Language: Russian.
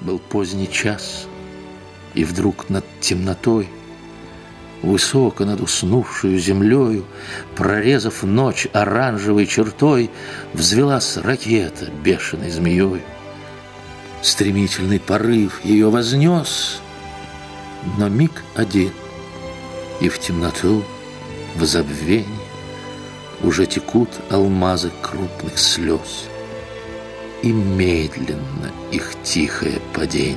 Был поздний час, и вдруг над темнотой Высоко над уснувшую землею, Прорезав ночь оранжевой чертой, Взвелась ракета бешеной змеей. Стремительный порыв ее вознес, Но миг один, и в темноту, в забвении Уже текут алмазы крупных слез, И медленно их тихое падение.